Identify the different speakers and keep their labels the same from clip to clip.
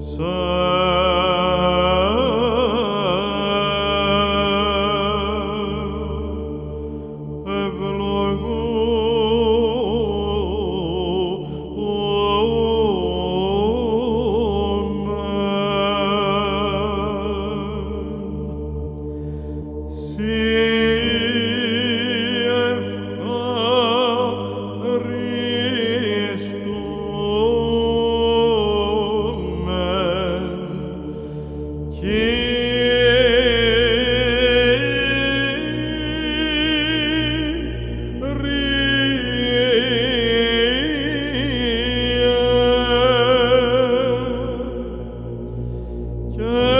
Speaker 1: Sir. Yeah.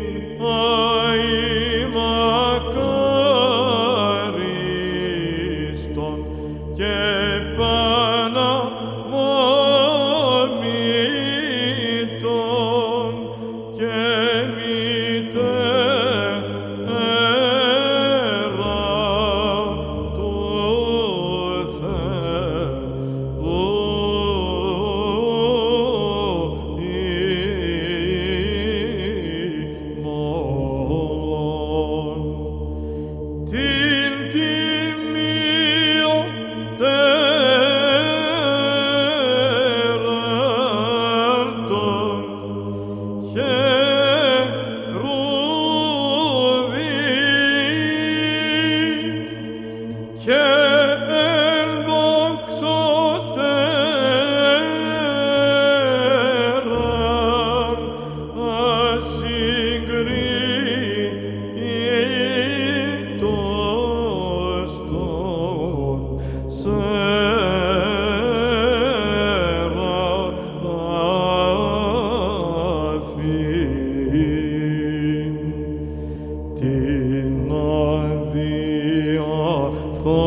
Speaker 1: till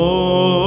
Speaker 1: Lord.